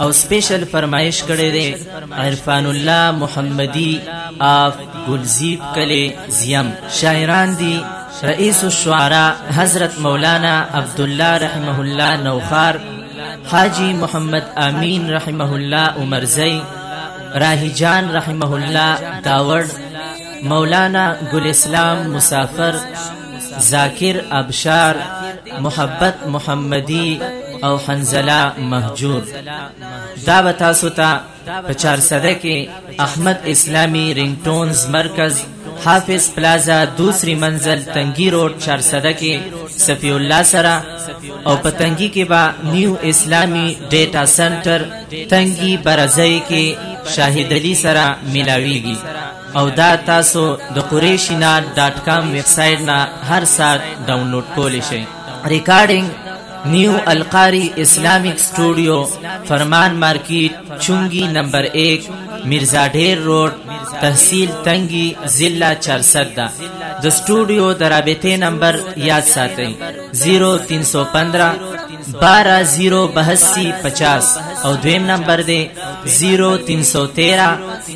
او سپیشل فرمایش کړی دی عرفان الله محمدی اف ګلزیب کلی زیم شاعران دی رئیس الشعراء حضرت مولانا عبد الله رحمه الله نوخار حاجی محمد امین رحمه الله عمرزی راهی جان رحمه الله داوړ مولانا ګل اسلام مسافر ذاکر ابشار محبت محمدی او حنزله مهجور دا به تاسو ته په چار صده کې احمد اسلامی رینګ ټونز مرکز حافظ پلازا دوسری منزل تنگی روډ چار صده کې صفی الله سره او په تنگی کې با نیو اسلامی ډیټا سنټر تنگی برزای کې شاهد علی سره ملاویږي او دا تاسو د قریشینا ډاټ کام ویب سایټ نه هر سات ډاونلوډ کولی شئ ریکارډینګ نیو القاری اسلامیک سټوډیو فرمان مارکیټ چونګی نمبر 1 مرزا ډیر روډ تحصیل تنگی ضلع 400 دا د سټوډیو د رابطې نمبر یاد ساتئ 0315 12 082 50 او دویم نمبر دی 0313